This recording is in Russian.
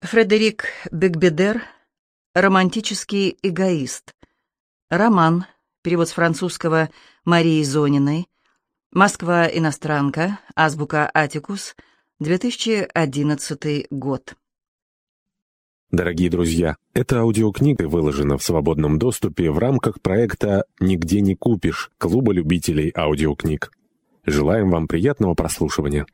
Фредерик Бекбедер «Романтический эгоист». Роман. Перевод с французского Марии Зониной. Москва. Иностранка. Азбука Атикус. 2011 год. Дорогие друзья, эта аудиокнига выложена в свободном доступе в рамках проекта «Нигде не купишь» Клуба любителей аудиокниг. Желаем вам приятного прослушивания.